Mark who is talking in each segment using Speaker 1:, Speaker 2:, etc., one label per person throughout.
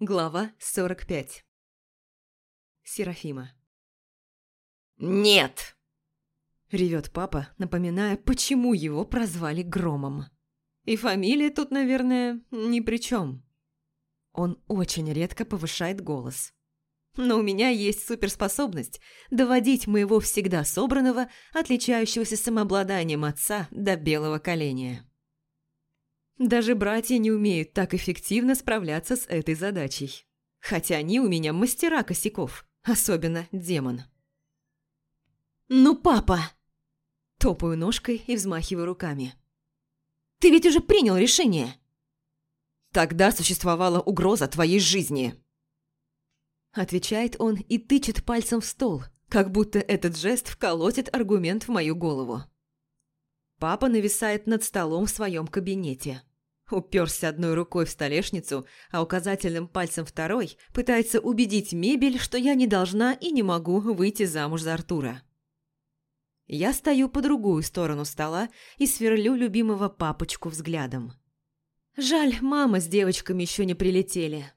Speaker 1: Глава 45 Серафима
Speaker 2: «Нет!»
Speaker 1: – ревет папа, напоминая, почему его прозвали Громом. И фамилия тут, наверное, ни при чем. Он очень редко повышает голос. Но у меня есть суперспособность доводить моего всегда собранного, отличающегося самообладанием отца до белого коленя. Даже братья не умеют так эффективно справляться с этой задачей. Хотя они у меня мастера косяков, особенно демон.
Speaker 2: «Ну, папа!»
Speaker 1: Топаю ножкой и взмахиваю руками.
Speaker 2: «Ты ведь уже принял решение!»
Speaker 1: «Тогда существовала угроза твоей жизни!» Отвечает он и тычет пальцем в стол, как будто этот жест вколотит аргумент в мою голову. Папа нависает над столом в своем кабинете. Уперся одной рукой в столешницу, а указательным пальцем второй пытается убедить мебель, что я не должна и не могу выйти замуж за Артура. Я стою по другую сторону стола и сверлю любимого папочку взглядом. Жаль, мама с девочками еще не прилетели.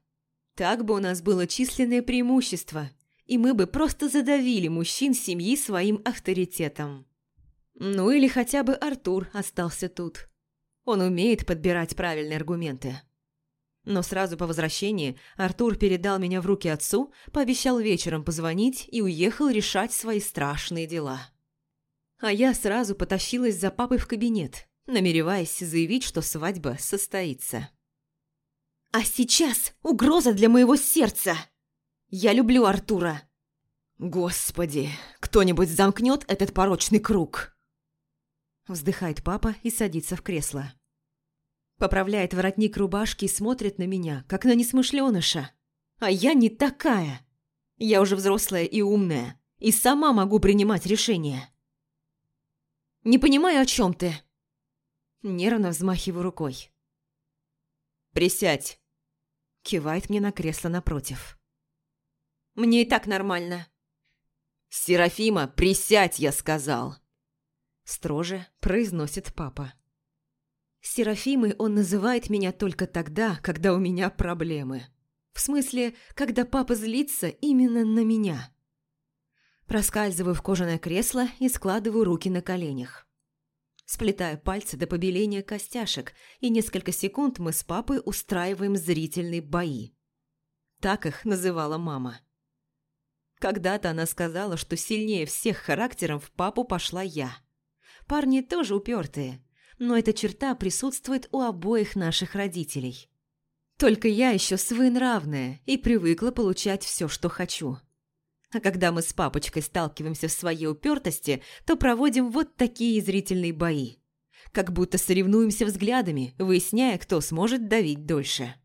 Speaker 1: Так бы у нас было численное преимущество, и мы бы просто задавили мужчин семьи своим авторитетом. Ну или хотя бы Артур остался тут. Он умеет подбирать правильные аргументы. Но сразу по возвращении Артур передал меня в руки отцу, пообещал вечером позвонить и уехал решать свои страшные дела. А я сразу потащилась за папой в кабинет, намереваясь заявить, что свадьба состоится.
Speaker 2: «А сейчас угроза для моего сердца! Я люблю Артура!»
Speaker 1: «Господи, кто-нибудь замкнет этот порочный круг!» Вздыхает папа и садится в кресло. Поправляет воротник рубашки и смотрит на меня, как на несмышленыша. А я не такая. Я уже взрослая и умная, и сама могу принимать решения.
Speaker 2: «Не понимаю, о чем ты?»
Speaker 1: Нервно взмахиваю рукой.
Speaker 2: «Присядь!»
Speaker 1: Кивает мне на кресло напротив.
Speaker 2: «Мне и так нормально».
Speaker 1: «Серафима, присядь, я сказал!» Строже произносит папа. Серафимой он называет меня только тогда, когда у меня проблемы. В смысле, когда папа злится именно на меня. Проскальзываю в кожаное кресло и складываю руки на коленях. Сплетаю пальцы до побеления костяшек, и несколько секунд мы с папой устраиваем зрительные бои. Так их называла мама. Когда-то она сказала, что сильнее всех характером в папу пошла я – Парни тоже упертые, но эта черта присутствует у обоих наших родителей. Только я еще своенравная и привыкла получать все, что хочу. А когда мы с папочкой сталкиваемся в своей упертости, то проводим вот такие зрительные бои. Как будто соревнуемся взглядами, выясняя, кто сможет давить дольше.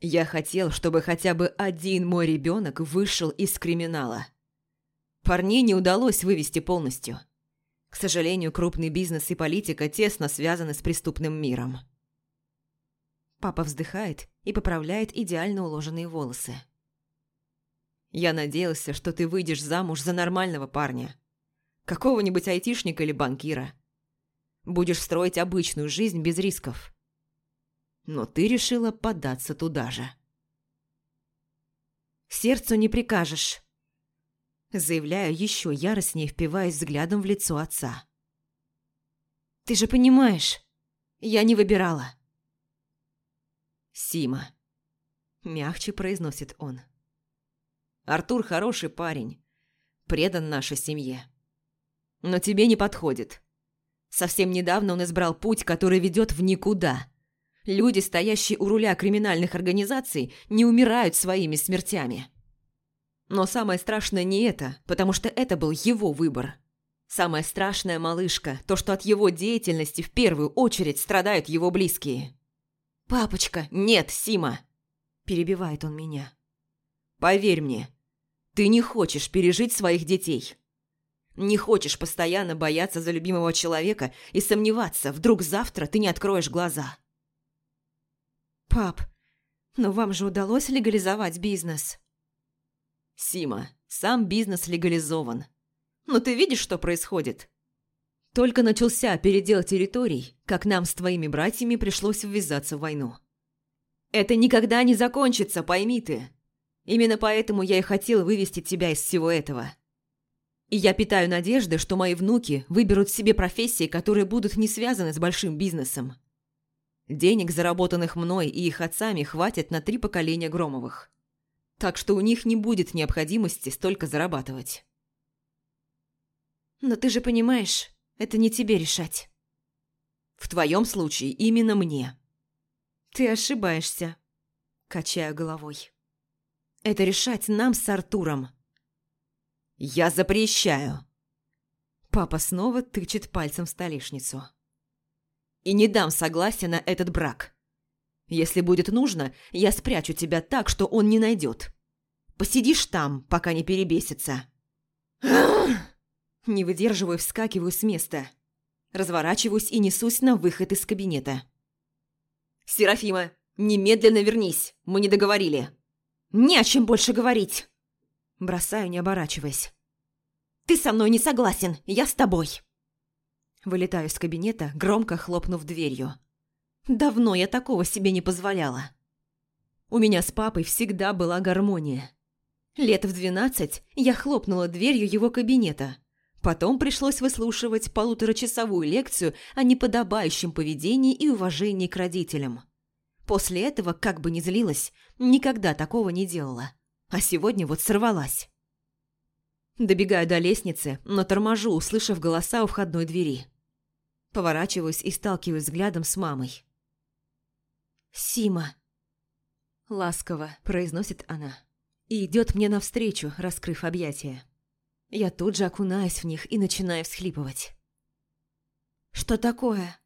Speaker 1: Я хотел, чтобы хотя бы один мой ребенок вышел из криминала. Парней не удалось вывести полностью. К сожалению, крупный бизнес и политика тесно связаны с преступным миром. Папа вздыхает и поправляет идеально уложенные волосы. «Я надеялся, что ты выйдешь замуж за нормального парня. Какого-нибудь айтишника или банкира. Будешь строить обычную жизнь без рисков. Но ты решила податься туда же». «Сердцу не прикажешь», Заявляю еще яростнее, впиваясь взглядом в лицо отца. «Ты же понимаешь, я не выбирала». «Сима», – мягче произносит он. «Артур хороший парень, предан нашей семье. Но тебе не подходит. Совсем недавно он избрал путь, который ведет в никуда. Люди, стоящие у руля криминальных организаций, не умирают своими смертями». Но самое страшное не это, потому что это был его выбор. Самое страшное, малышка, то, что от его деятельности в первую очередь страдают его близкие. «Папочка, нет, Сима!» Перебивает он меня. «Поверь мне, ты не хочешь пережить своих детей. Не хочешь постоянно бояться за любимого человека и сомневаться, вдруг завтра ты не откроешь глаза». «Пап, но вам же удалось легализовать бизнес?» Сима, сам бизнес легализован. Но ты видишь, что происходит? Только начался передел территорий, как нам с твоими братьями пришлось ввязаться в войну. Это никогда не закончится, пойми ты. Именно поэтому я и хотел вывести тебя из всего этого. И я питаю надежды, что мои внуки выберут себе профессии, которые будут не связаны с большим бизнесом. Денег, заработанных мной и их отцами, хватит на три поколения Громовых. Так что у них не будет необходимости столько зарабатывать.
Speaker 2: Но ты же понимаешь, это не тебе решать.
Speaker 1: В твоем случае именно мне.
Speaker 2: Ты ошибаешься. Качаю головой.
Speaker 1: Это решать нам с Артуром. Я запрещаю. Папа снова тычет пальцем в столешницу. И не дам согласия на этот брак. Если будет нужно, я спрячу тебя так, что он не найдет. Посидишь там, пока не перебесится. Не выдерживаю, вскакиваю с места. Разворачиваюсь и несусь на выход из кабинета. «Серафима, немедленно вернись, мы не договорили».
Speaker 2: «Не о чем больше говорить!»
Speaker 1: Бросаю, не оборачиваясь.
Speaker 2: «Ты со мной не согласен, я с тобой!»
Speaker 1: Вылетаю из кабинета, громко хлопнув дверью. Давно я такого себе не позволяла. У меня с папой всегда была гармония. Лет в двенадцать я хлопнула дверью его кабинета. Потом пришлось выслушивать полуторачасовую лекцию о неподобающем поведении и уважении к родителям. После этого, как бы ни злилась, никогда такого не делала. А сегодня вот сорвалась. Добегаю до лестницы, но торможу, услышав голоса у входной двери. Поворачиваюсь и сталкиваюсь взглядом с мамой.
Speaker 2: «Сима!»
Speaker 1: Ласково произносит она. И идет мне навстречу, раскрыв объятия. Я тут же окунаюсь в них и начинаю всхлипывать.
Speaker 2: «Что такое?»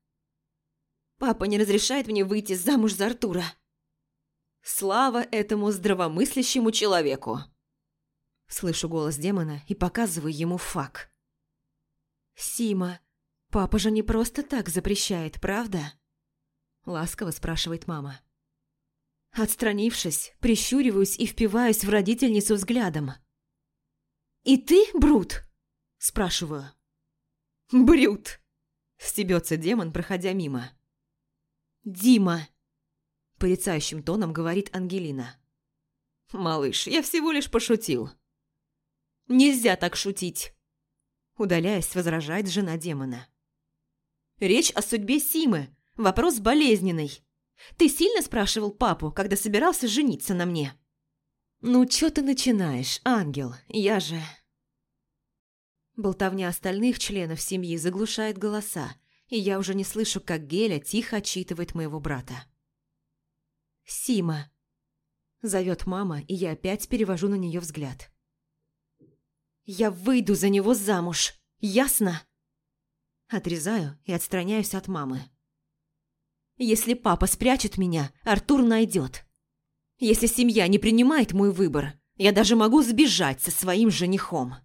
Speaker 2: Папа не разрешает мне выйти замуж за Артура.
Speaker 1: Слава этому здравомыслящему человеку. Слышу голос демона и показываю ему фак.
Speaker 2: «Сима, папа же не просто так запрещает, правда?»
Speaker 1: Ласково спрашивает мама.
Speaker 2: Отстранившись, прищуриваюсь и впиваюсь в родительницу взглядом. «И ты, Брут?» – спрашиваю.
Speaker 1: «Брют!» – стебется демон, проходя мимо.
Speaker 2: «Дима!»
Speaker 1: – порицающим тоном говорит Ангелина. «Малыш, я всего лишь пошутил».
Speaker 2: «Нельзя так шутить!»
Speaker 1: Удаляясь, возражает жена демона.
Speaker 2: «Речь о судьбе Симы. Вопрос болезненный. Ты сильно спрашивал папу, когда собирался жениться на мне?»
Speaker 1: «Ну, чё ты начинаешь, ангел? Я же...» Болтовня остальных членов семьи заглушает голоса, и я уже не слышу, как Геля тихо отчитывает моего брата.
Speaker 2: «Сима!»
Speaker 1: Зовет мама, и я опять перевожу на нее взгляд.
Speaker 2: «Я выйду за него замуж, ясно?»
Speaker 1: Отрезаю и отстраняюсь от мамы.
Speaker 2: «Если папа спрячет меня, Артур найдет. Если семья не принимает мой выбор, я даже могу сбежать со своим женихом».